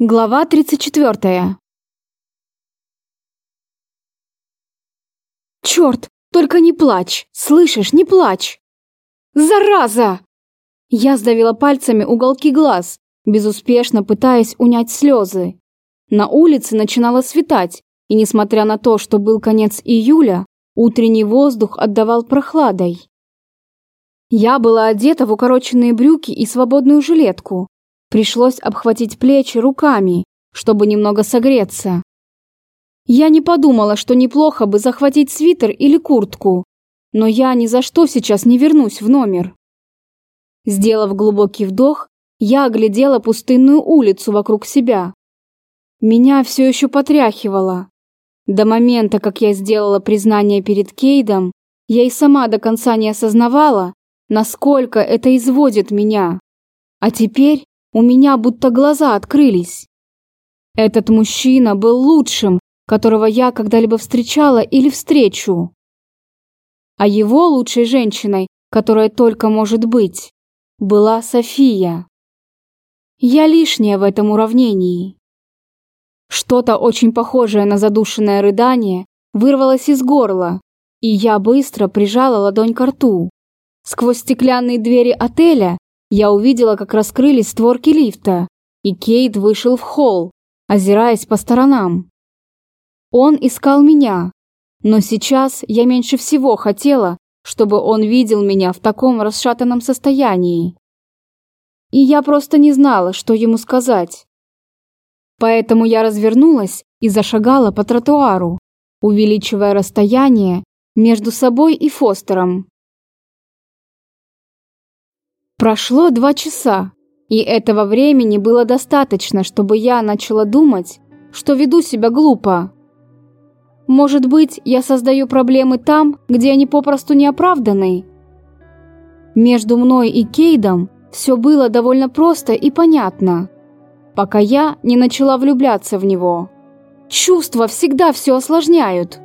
Глава 34. Черт, только не плачь, слышишь, не плачь! Зараза! Я сдавила пальцами уголки глаз, безуспешно пытаясь унять слезы. На улице начинало светать, и несмотря на то, что был конец июля, утренний воздух отдавал прохладой. Я была одета в укороченные брюки и свободную жилетку, Пришлось обхватить плечи руками, чтобы немного согреться. Я не подумала, что неплохо бы захватить свитер или куртку, но я ни за что сейчас не вернусь в номер. Сделав глубокий вдох, я оглядела пустынную улицу вокруг себя. Меня все еще потряхивало. До момента, как я сделала признание перед Кейдом, я и сама до конца не осознавала, насколько это изводит меня. А теперь у меня будто глаза открылись. Этот мужчина был лучшим, которого я когда-либо встречала или встречу. А его лучшей женщиной, которая только может быть, была София. Я лишняя в этом уравнении. Что-то очень похожее на задушенное рыдание вырвалось из горла, и я быстро прижала ладонь к рту. Сквозь стеклянные двери отеля я увидела, как раскрылись створки лифта, и Кейт вышел в холл, озираясь по сторонам. Он искал меня, но сейчас я меньше всего хотела, чтобы он видел меня в таком расшатанном состоянии. И я просто не знала, что ему сказать. Поэтому я развернулась и зашагала по тротуару, увеличивая расстояние между собой и Фостером. Прошло два часа, и этого времени было достаточно, чтобы я начала думать, что веду себя глупо. Может быть, я создаю проблемы там, где они попросту не оправданы? Между мной и Кейдом все было довольно просто и понятно, пока я не начала влюбляться в него. Чувства всегда все осложняют,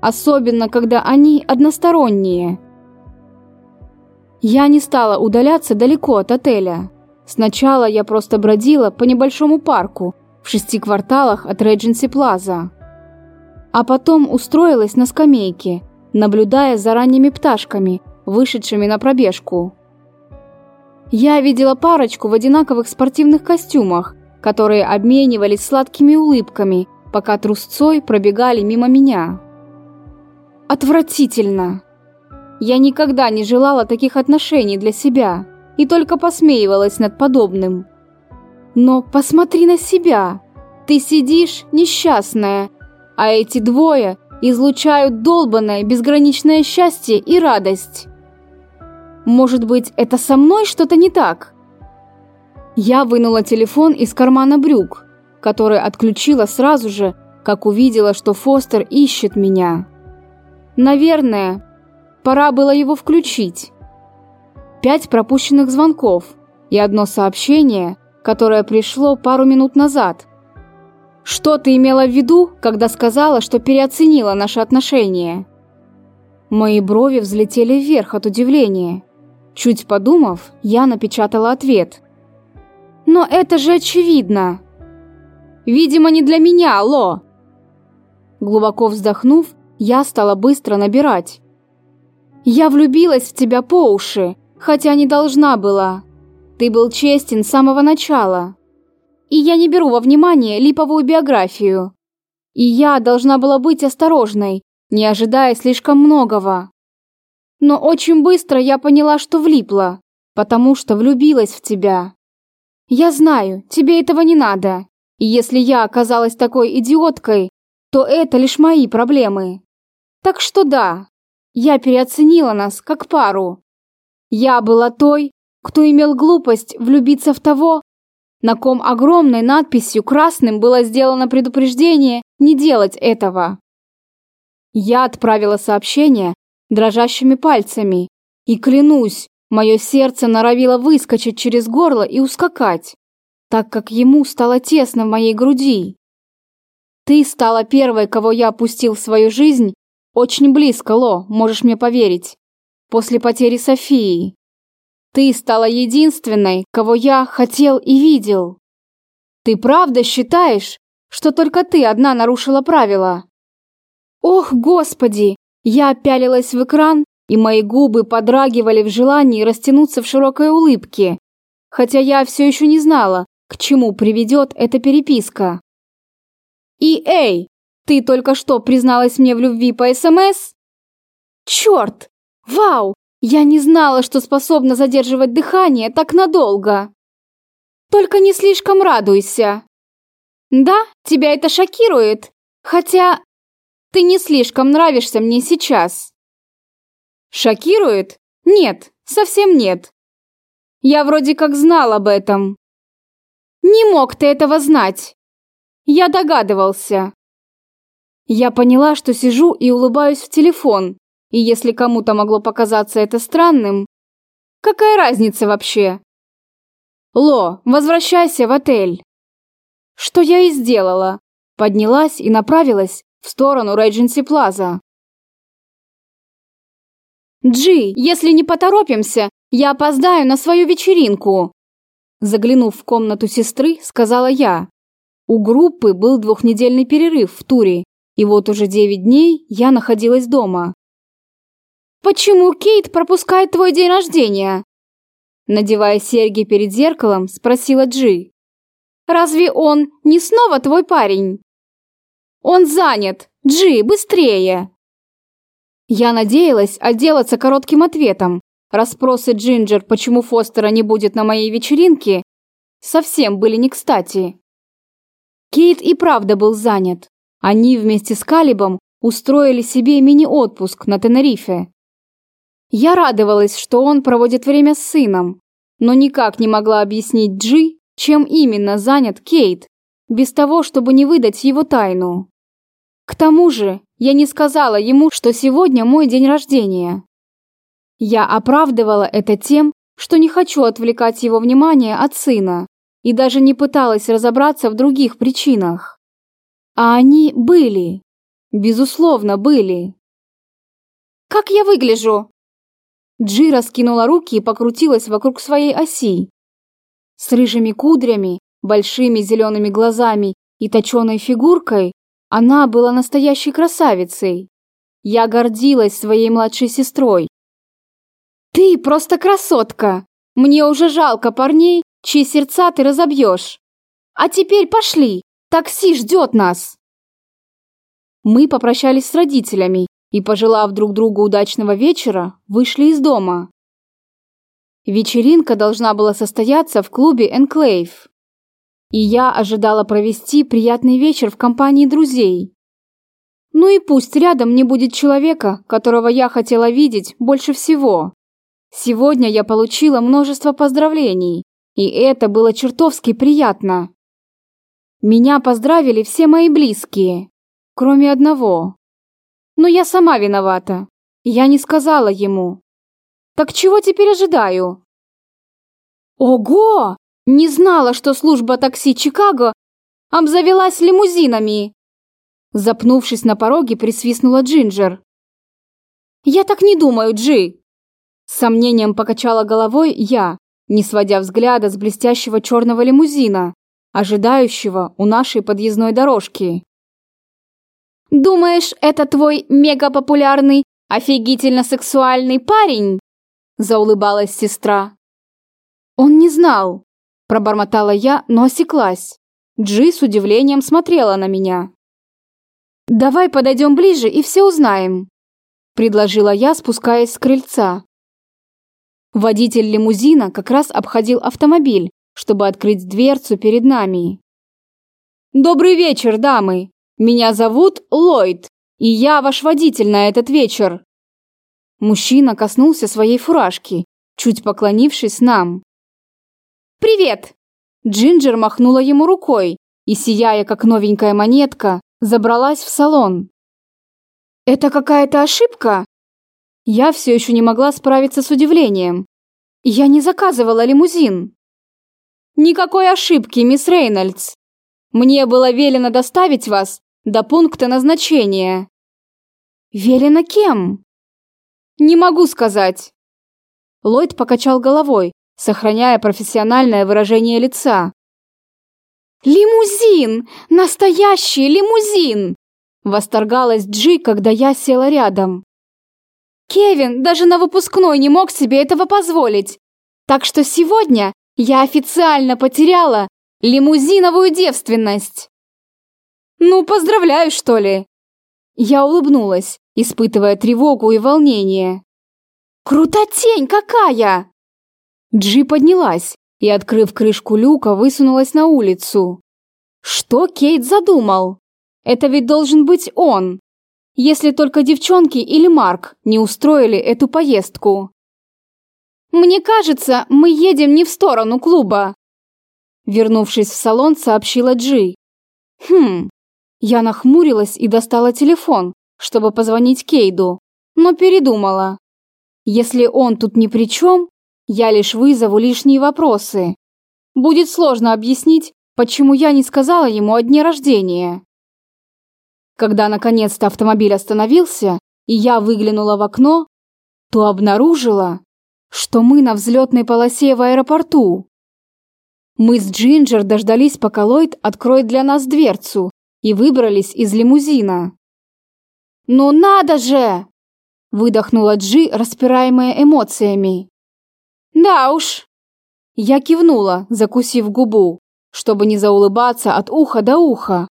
особенно когда они односторонние – я не стала удаляться далеко от отеля. Сначала я просто бродила по небольшому парку в шести кварталах от Редженси Плаза. А потом устроилась на скамейке, наблюдая за ранними пташками, вышедшими на пробежку. Я видела парочку в одинаковых спортивных костюмах, которые обменивались сладкими улыбками, пока трусцой пробегали мимо меня. Отвратительно! Я никогда не желала таких отношений для себя и только посмеивалась над подобным. Но посмотри на себя. Ты сидишь несчастная, а эти двое излучают долбанное безграничное счастье и радость. Может быть, это со мной что-то не так? Я вынула телефон из кармана брюк, который отключила сразу же, как увидела, что Фостер ищет меня. Наверное, Пора было его включить. Пять пропущенных звонков и одно сообщение, которое пришло пару минут назад. Что ты имела в виду, когда сказала, что переоценила наши отношения? Мои брови взлетели вверх от удивления. Чуть подумав, я напечатала ответ. «Но это же очевидно!» «Видимо, не для меня, алло!» Глубоко вздохнув, я стала быстро набирать. Я влюбилась в тебя по уши, хотя не должна была. Ты был честен с самого начала. И я не беру во внимание липовую биографию. И я должна была быть осторожной, не ожидая слишком многого. Но очень быстро я поняла, что влипла, потому что влюбилась в тебя. Я знаю, тебе этого не надо. И если я оказалась такой идиоткой, то это лишь мои проблемы. Так что да, я переоценила нас как пару. Я была той, кто имел глупость влюбиться в того, на ком огромной надписью красным было сделано предупреждение не делать этого. Я отправила сообщение дрожащими пальцами, и клянусь, мое сердце норовило выскочить через горло и ускакать, так как ему стало тесно в моей груди. Ты стала первой, кого я опустил в свою жизнь очень близко, Ло, можешь мне поверить. После потери Софии. Ты стала единственной, кого я хотел и видел. Ты правда считаешь, что только ты одна нарушила правила? Ох, господи! Я пялилась в экран, и мои губы подрагивали в желании растянуться в широкой улыбке, хотя я все еще не знала, к чему приведет эта переписка. И эй, ты только что призналась мне в любви по СМС? Черт! Вау! Я не знала, что способна задерживать дыхание так надолго. Только не слишком радуйся. Да, тебя это шокирует, хотя ты не слишком нравишься мне сейчас. Шокирует? Нет, совсем нет. Я вроде как знал об этом. Не мог ты этого знать. Я догадывался. Я поняла, что сижу и улыбаюсь в телефон, и если кому-то могло показаться это странным, какая разница вообще? Ло, возвращайся в отель. Что я и сделала. Поднялась и направилась в сторону Рейдженси Плаза. «Джи, если не поторопимся, я опоздаю на свою вечеринку!» Заглянув в комнату сестры, сказала я. У группы был двухнедельный перерыв в туре, и вот уже девять дней я находилась дома. «Почему Кейт пропускает твой день рождения?» Надевая серьги перед зеркалом, спросила Джи. «Разве он не снова твой парень?» «Он занят! Джи, быстрее!» Я надеялась отделаться коротким ответом. Расспросы Джинджер, почему Фостера не будет на моей вечеринке, совсем были не кстати. Кейт и правда был занят. Они вместе с Калибом устроили себе мини-отпуск на Тенерифе. Я радовалась, что он проводит время с сыном, но никак не могла объяснить Джи, чем именно занят Кейт, без того, чтобы не выдать его тайну. К тому же, я не сказала ему, что сегодня мой день рождения. Я оправдывала это тем, что не хочу отвлекать его внимание от сына, и даже не пыталась разобраться в других причинах. А они были. Безусловно, были. «Как я выгляжу?» Джи раскинула руки и покрутилась вокруг своей оси. С рыжими кудрями, большими зелеными глазами и точеной фигуркой она была настоящей красавицей. Я гордилась своей младшей сестрой. «Ты просто красотка! Мне уже жалко парней, чьи сердца ты разобьешь. А теперь пошли, такси ждет нас!» Мы попрощались с родителями и, пожелав друг другу удачного вечера, вышли из дома. Вечеринка должна была состояться в клубе «Энклейв». И я ожидала провести приятный вечер в компании друзей. Ну и пусть рядом не будет человека, которого я хотела видеть больше всего. Сегодня я получила множество поздравлений, и это было чертовски приятно. Меня поздравили все мои близкие, кроме одного. Но я сама виновата. Я не сказала ему. Так чего теперь ожидаю? Ого! Не знала, что служба такси Чикаго обзавелась лимузинами. Запнувшись на пороге, присвистнула Джинджер. «Я так не думаю, Джи!» С сомнением покачала головой я, не сводя взгляда с блестящего черного лимузина, ожидающего у нашей подъездной дорожки. Думаешь, это твой мегапопулярный, офигительно сексуальный парень?» Заулыбалась сестра. «Он не знал», – пробормотала я, но осеклась. Джи с удивлением смотрела на меня. «Давай подойдем ближе и все узнаем», – предложила я, спускаясь с крыльца. Водитель лимузина как раз обходил автомобиль, чтобы открыть дверцу перед нами. «Добрый вечер, дамы!» Меня зовут Ллойд, и я ваш водитель на этот вечер». Мужчина коснулся своей фуражки, чуть поклонившись нам. «Привет!» Джинджер махнула ему рукой и, сияя как новенькая монетка, забралась в салон. «Это какая-то ошибка?» Я все еще не могла справиться с удивлением. Я не заказывала лимузин. «Никакой ошибки, мисс Рейнольдс. Мне было велено доставить вас до пункта назначения. Велено кем? Не могу сказать. Ллойд покачал головой, сохраняя профессиональное выражение лица. «Лимузин! Настоящий лимузин!» Восторгалась Джи, когда я села рядом. Кевин даже на выпускной не мог себе этого позволить. Так что сегодня я официально потеряла лимузиновую девственность. Ну, поздравляю, что ли? Я улыбнулась, испытывая тревогу и волнение. Крутотень какая! Джи поднялась и, открыв крышку люка, высунулась на улицу. Что Кейт задумал? Это ведь должен быть он. Если только девчонки или Марк не устроили эту поездку. Мне кажется, мы едем не в сторону клуба. Вернувшись в салон, сообщила Джи. Хм. Я нахмурилась и достала телефон, чтобы позвонить Кейду, но передумала. Если он тут ни при чем, я лишь вызову лишние вопросы. Будет сложно объяснить, почему я не сказала ему о дне рождения. Когда наконец-то автомобиль остановился, и я выглянула в окно, то обнаружила, что мы на взлетной полосе в аэропорту. Мы с Джинджер дождались, пока Ллойд откроет для нас дверцу, и выбрались из лимузина. «Ну надо же!» – выдохнула Джи, распираемая эмоциями. «Да уж». Я кивнула, закусив губу, чтобы не заулыбаться от уха до уха.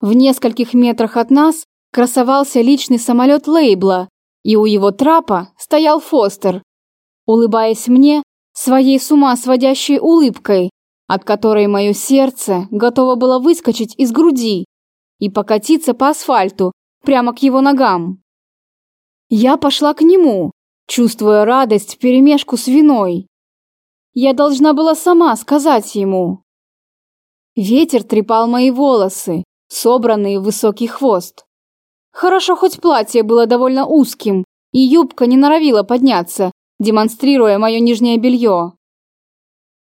В нескольких метрах от нас красовался личный самолет Лейбла, и у его трапа стоял Фостер, улыбаясь мне своей с ума сводящей улыбкой, от которой мое сердце готово было выскочить из груди и покатиться по асфальту прямо к его ногам. Я пошла к нему, чувствуя радость вперемешку с виной. Я должна была сама сказать ему. Ветер трепал мои волосы, собранные в высокий хвост. Хорошо, хоть платье было довольно узким, и юбка не норовила подняться, демонстрируя мое нижнее белье.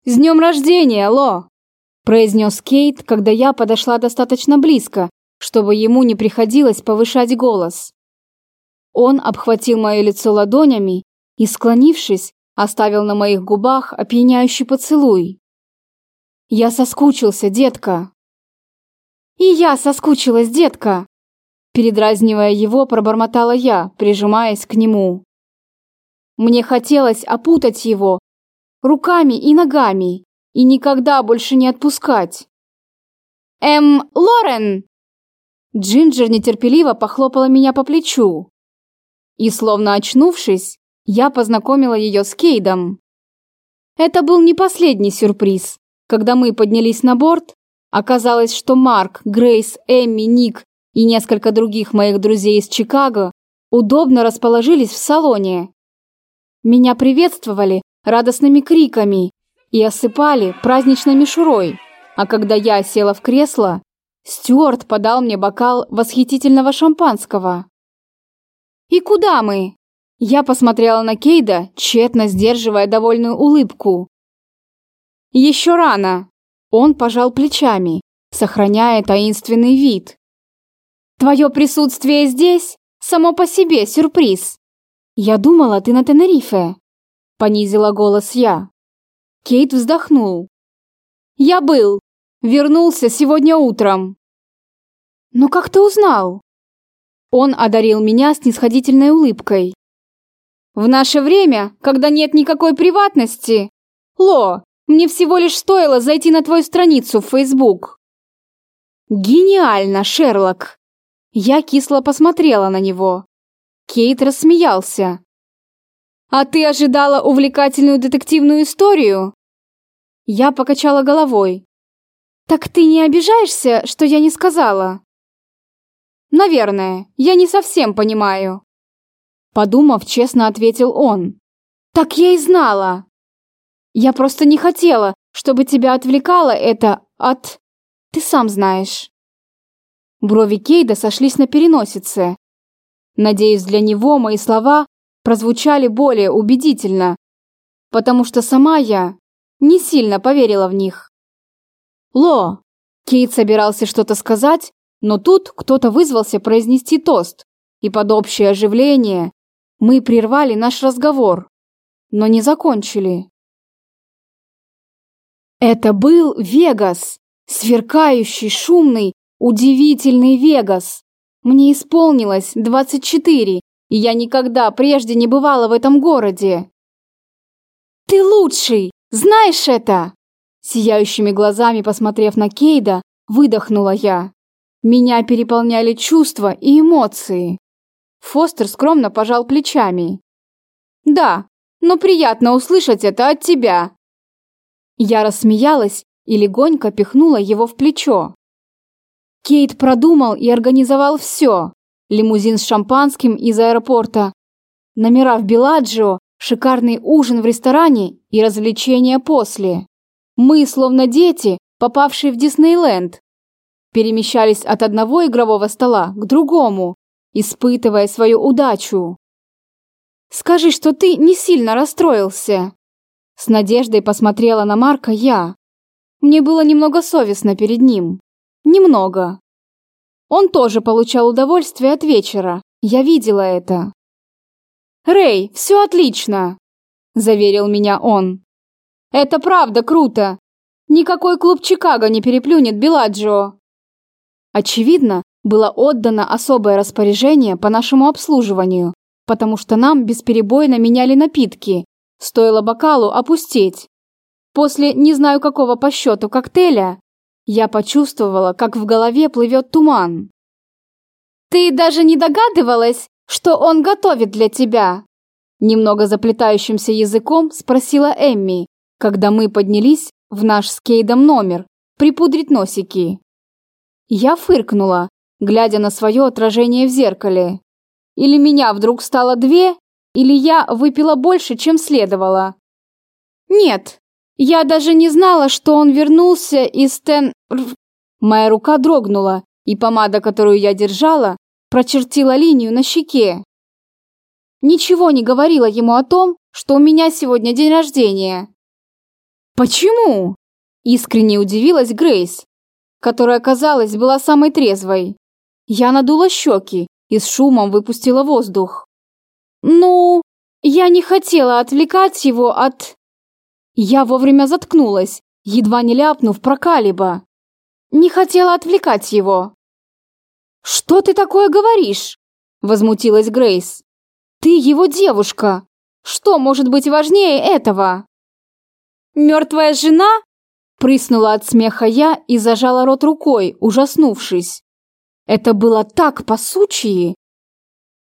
«С днем рождения, Ло!» – произнес Кейт, когда я подошла достаточно близко, чтобы ему не приходилось повышать голос. Он обхватил мое лицо ладонями и, склонившись, оставил на моих губах опьяняющий поцелуй. «Я соскучился, детка!» «И я соскучилась, детка!» Передразнивая его, пробормотала я, прижимаясь к нему. Мне хотелось опутать его руками и ногами и никогда больше не отпускать. «Эм, Лорен!» Джинджер нетерпеливо похлопала меня по плечу. И, словно очнувшись, я познакомила ее с Кейдом. Это был не последний сюрприз. Когда мы поднялись на борт, оказалось, что Марк, Грейс, Эмми, Ник и несколько других моих друзей из Чикаго удобно расположились в салоне. Меня приветствовали радостными криками и осыпали праздничной мишурой, а когда я села в кресло, Стюарт подал мне бокал восхитительного шампанского. «И куда мы?» Я посмотрела на Кейда, тщетно сдерживая довольную улыбку. «Еще рано!» Он пожал плечами, сохраняя таинственный вид. «Твое присутствие здесь само по себе сюрприз. Я думала, ты на Тенерифе», — понизила голос я. Кейт вздохнул. «Я был. Вернулся сегодня утром». «Но как ты узнал?» Он одарил меня снисходительной улыбкой. «В наше время, когда нет никакой приватности, Ло, мне всего лишь стоило зайти на твою страницу в Facebook». «Гениально, Шерлок!» Я кисло посмотрела на него. Кейт рассмеялся. «А ты ожидала увлекательную детективную историю?» Я покачала головой. «Так ты не обижаешься, что я не сказала?» «Наверное, я не совсем понимаю». Подумав, честно ответил он. «Так я и знала!» «Я просто не хотела, чтобы тебя отвлекало это от... Ты сам знаешь». Брови Кейда сошлись на переносице. Надеюсь, для него мои слова прозвучали более убедительно, потому что сама я не сильно поверила в них. «Ло!» Кейт собирался что-то сказать, но тут кто-то вызвался произнести тост, и под общее оживление мы прервали наш разговор, но не закончили. Это был Вегас, Сверкающий, шумный, удивительный Вегас. Мне исполнилось 24, и я никогда прежде не бывала в этом городе. «Ты лучший! Знаешь это?» Сияющими глазами посмотрев на Кейда, выдохнула я. Меня переполняли чувства и эмоции. Фостер скромно пожал плечами. «Да, но приятно услышать это от тебя». Я рассмеялась и легонько пихнула его в плечо. Кейт продумал и организовал все. Лимузин с шампанским из аэропорта, номера в Беладжио, шикарный ужин в ресторане и развлечения после. Мы, словно дети, попавшие в Диснейленд, перемещались от одного игрового стола к другому, испытывая свою удачу. «Скажи, что ты не сильно расстроился!» С надеждой посмотрела на Марка я. Мне было немного совестно перед ним. Немного. Он тоже получал удовольствие от вечера. Я видела это. «Рэй, все отлично!» – заверил меня он. «Это правда круто! Никакой клуб Чикаго не переплюнет Беладжио!» Очевидно, было отдано особое распоряжение по нашему обслуживанию, потому что нам бесперебойно меняли напитки, стоило бокалу опустеть. После не знаю какого по счету коктейля я почувствовала, как в голове плывет туман. «Ты даже не догадывалась, что он готовит для тебя?» Немного заплетающимся языком спросила Эмми, когда мы поднялись в наш с Кейдом номер припудрить носики. Я фыркнула, глядя на свое отражение в зеркале. Или меня вдруг стало две, или я выпила больше, чем следовало. Нет, я даже не знала, что он вернулся из Тен... Моя рука дрогнула, и помада, которую я держала, прочертила линию на щеке. Ничего не говорила ему о том, что у меня сегодня день рождения. «Почему?» – искренне удивилась Грейс, которая, казалось, была самой трезвой. Я надула щеки и с шумом выпустила воздух. «Ну, я не хотела отвлекать его от...» Я вовремя заткнулась, едва не ляпнув про Калиба. Не хотела отвлекать его. «Что ты такое говоришь?» – возмутилась Грейс. «Ты его девушка. Что может быть важнее этого?» «Мертвая жена?» – прыснула от смеха я и зажала рот рукой, ужаснувшись. Это было так по-сучьи.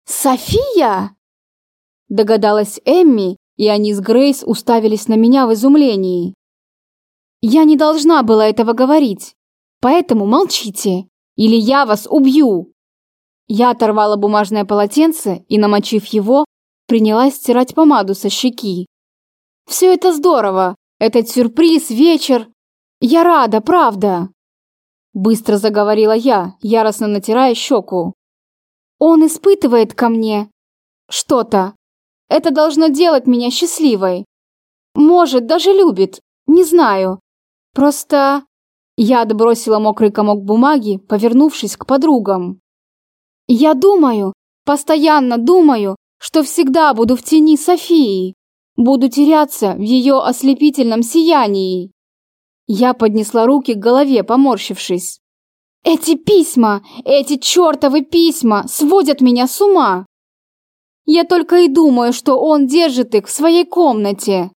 «София?» – догадалась Эмми и они с Грейс уставились на меня в изумлении. Я не должна была этого говорить, поэтому молчите, или я вас убью. Я оторвала бумажное полотенце и, намочив его, принялась стирать помаду со щеки. Все это здорово, этот сюрприз, вечер. Я рада, правда. Быстро заговорила я, яростно натирая щеку. Он испытывает ко мне что-то, это должно делать меня счастливой. Может, даже любит. Не знаю. Просто... Я отбросила мокрый комок бумаги, повернувшись к подругам. Я думаю, постоянно думаю, что всегда буду в тени Софии. Буду теряться в ее ослепительном сиянии. Я поднесла руки к голове, поморщившись. Эти письма, эти чертовы письма сводят меня с ума. Я только и думаю, что он держит их в своей комнате.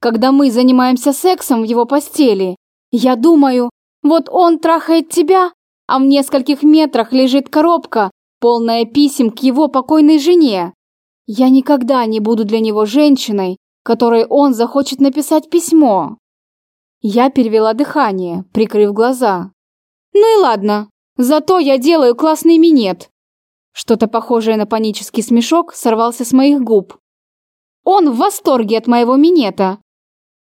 Когда мы занимаемся сексом в его постели, я думаю, вот он трахает тебя, а в нескольких метрах лежит коробка, полная писем к его покойной жене. Я никогда не буду для него женщиной, которой он захочет написать письмо. Я перевела дыхание, прикрыв глаза. Ну и ладно, зато я делаю классный минет. Что-то похожее на панический смешок сорвался с моих губ. Он в восторге от моего минета.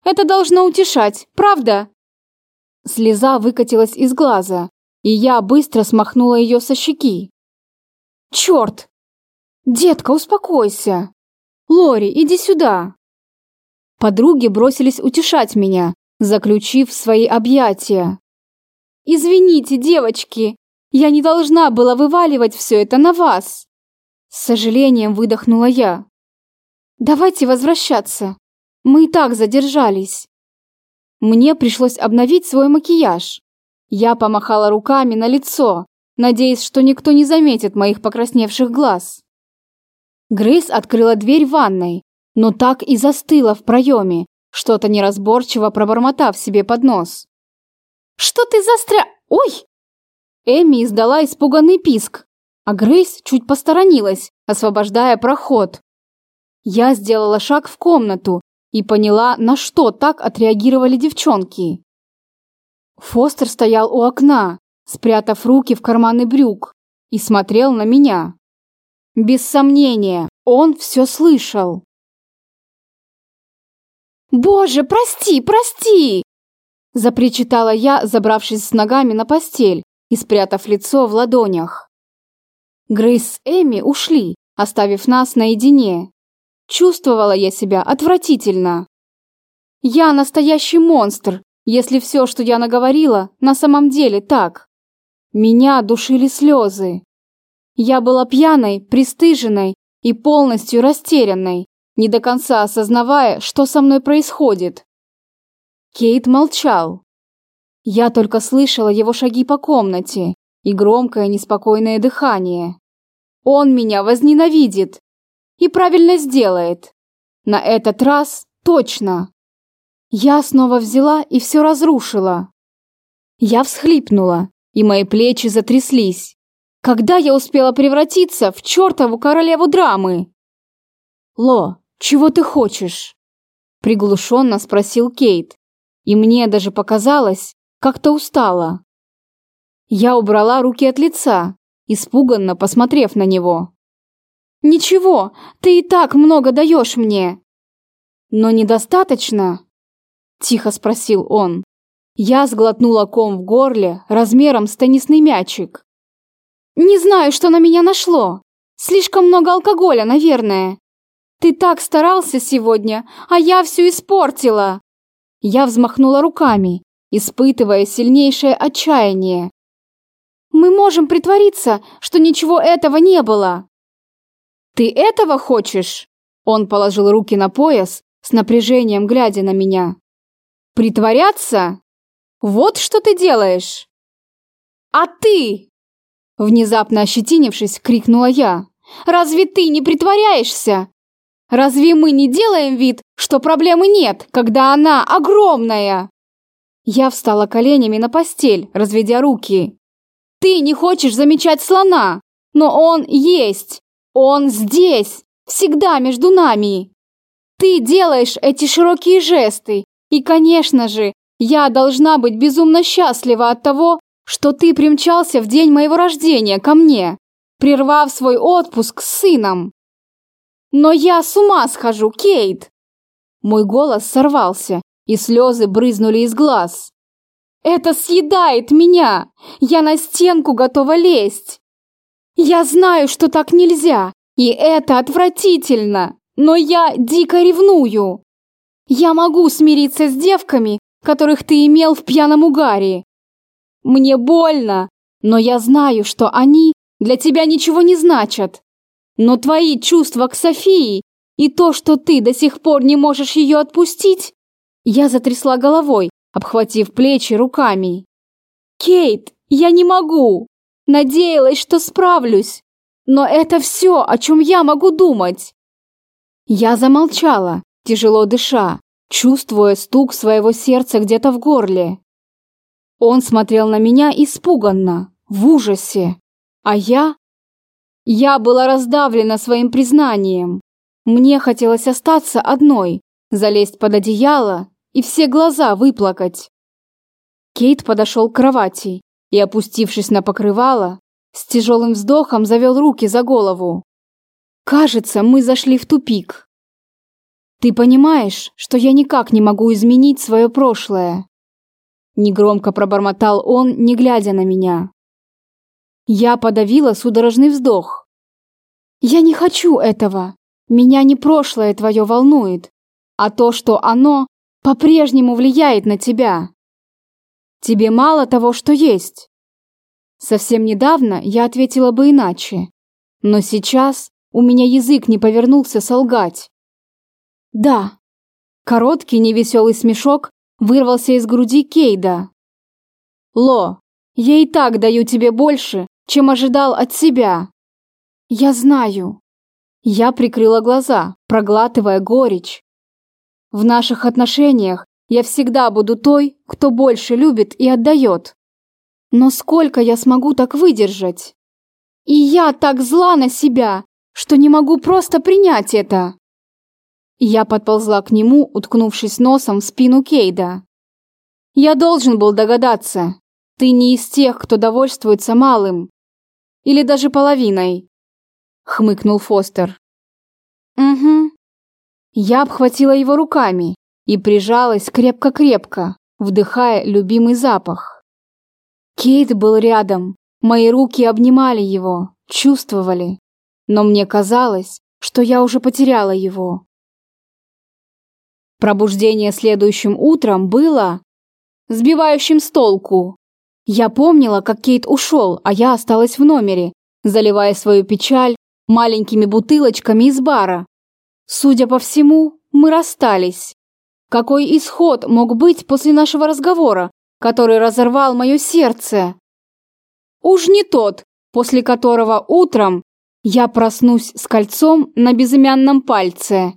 Это должно утешать, правда? Слеза выкатилась из глаза, и я быстро смахнула ее со щеки. Черт! Детка, успокойся. Лори, иди сюда. Подруги бросились утешать меня, заключив свои объятия. «Извините, девочки, я не должна была вываливать все это на вас. С сожалением выдохнула я. Давайте возвращаться. Мы и так задержались. Мне пришлось обновить свой макияж. Я помахала руками на лицо, надеясь, что никто не заметит моих покрасневших глаз. Грейс открыла дверь ванной, но так и застыла в проеме, что-то неразборчиво пробормотав себе под нос. «Что ты застря... Ой!» Эми издала испуганный писк, а Грейс чуть посторонилась, освобождая проход. Я сделала шаг в комнату и поняла, на что так отреагировали девчонки. Фостер стоял у окна, спрятав руки в карманы брюк, и смотрел на меня. Без сомнения, он все слышал. «Боже, прости, прости!» запричитала я, забравшись с ногами на постель и спрятав лицо в ладонях. Грейс с Эми ушли, оставив нас наедине. Чувствовала я себя отвратительно. Я настоящий монстр, если все, что я наговорила, на самом деле так. Меня душили слезы. Я была пьяной, пристыженной и полностью растерянной, не до конца осознавая, что со мной происходит. Кейт молчал. Я только слышала его шаги по комнате и громкое неспокойное дыхание. Он меня возненавидит и правильно сделает. На этот раз точно. Я снова взяла и все разрушила. Я всхлипнула, и мои плечи затряслись. Когда я успела превратиться в чертову королеву драмы? Ло, чего ты хочешь? Приглушенно спросил Кейт и мне даже показалось, как-то устала. Я убрала руки от лица, испуганно посмотрев на него. «Ничего, ты и так много даешь мне!» «Но недостаточно?» – тихо спросил он. Я сглотнула ком в горле размером с теннисный мячик. «Не знаю, что на меня нашло. Слишком много алкоголя, наверное. Ты так старался сегодня, а я все испортила!» Я взмахнула руками, испытывая сильнейшее отчаяние. «Мы можем притвориться, что ничего этого не было!» «Ты этого хочешь?» Он положил руки на пояс, с напряжением глядя на меня. «Притворяться? Вот что ты делаешь!» «А ты?» Внезапно ощетинившись, крикнула я. «Разве ты не притворяешься? Разве мы не делаем вид, что проблемы нет, когда она огромная? Я встала коленями на постель, разведя руки. Ты не хочешь замечать слона, но он есть. Он здесь, всегда между нами. Ты делаешь эти широкие жесты, и, конечно же, я должна быть безумно счастлива от того, что ты примчался в день моего рождения ко мне, прервав свой отпуск с сыном. Но я с ума схожу, Кейт!» Мой голос сорвался, и слезы брызнули из глаз. «Это съедает меня! Я на стенку готова лезть! Я знаю, что так нельзя, и это отвратительно, но я дико ревную! Я могу смириться с девками, которых ты имел в пьяном угаре. Мне больно, но я знаю, что они для тебя ничего не значат. Но твои чувства к Софии и то, что ты до сих пор не можешь ее отпустить...» Я затрясла головой, обхватив плечи руками. «Кейт, я не могу! Надеялась, что справлюсь, но это все, о чем я могу думать!» Я замолчала, тяжело дыша, чувствуя стук своего сердца где-то в горле. Он смотрел на меня испуганно, в ужасе, а я я была раздавлена своим признанием. Мне хотелось остаться одной, залезть под одеяло и все глаза выплакать. Кейт подошел к кровати и, опустившись на покрывало, с тяжелым вздохом завел руки за голову. Кажется, мы зашли в тупик. Ты понимаешь, что я никак не могу изменить свое прошлое? Негромко пробормотал он, не глядя на меня. Я подавила судорожный вздох. Я не хочу этого. Меня не прошлое твое волнует, а то, что оно по-прежнему влияет на тебя. Тебе мало того, что есть. Совсем недавно я ответила бы иначе, но сейчас у меня язык не повернулся солгать. Да. Короткий невеселый смешок вырвался из груди Кейда. «Ло, я и так даю тебе больше, чем ожидал от себя». «Я знаю». Я прикрыла глаза, проглатывая горечь. В наших отношениях я всегда буду той, кто больше любит и отдает. Но сколько я смогу так выдержать? И я так зла на себя, что не могу просто принять это. Я подползла к нему, уткнувшись носом в спину Кейда. Я должен был догадаться. Ты не из тех, кто довольствуется малым. Или даже половиной. Хмыкнул Фостер. Угу. Я обхватила его руками и прижалась крепко-крепко, вдыхая любимый запах. Кейт был рядом, мои руки обнимали его, чувствовали, но мне казалось, что я уже потеряла его. Пробуждение следующим утром было сбивающим с толку. Я помнила, как Кейт ушел, а я осталась в номере, заливая свою печаль маленькими бутылочками из бара. Судя по всему, мы расстались. Какой исход мог быть после нашего разговора, который разорвал мое сердце? Уж не тот, после которого утром я проснусь с кольцом на безымянном пальце.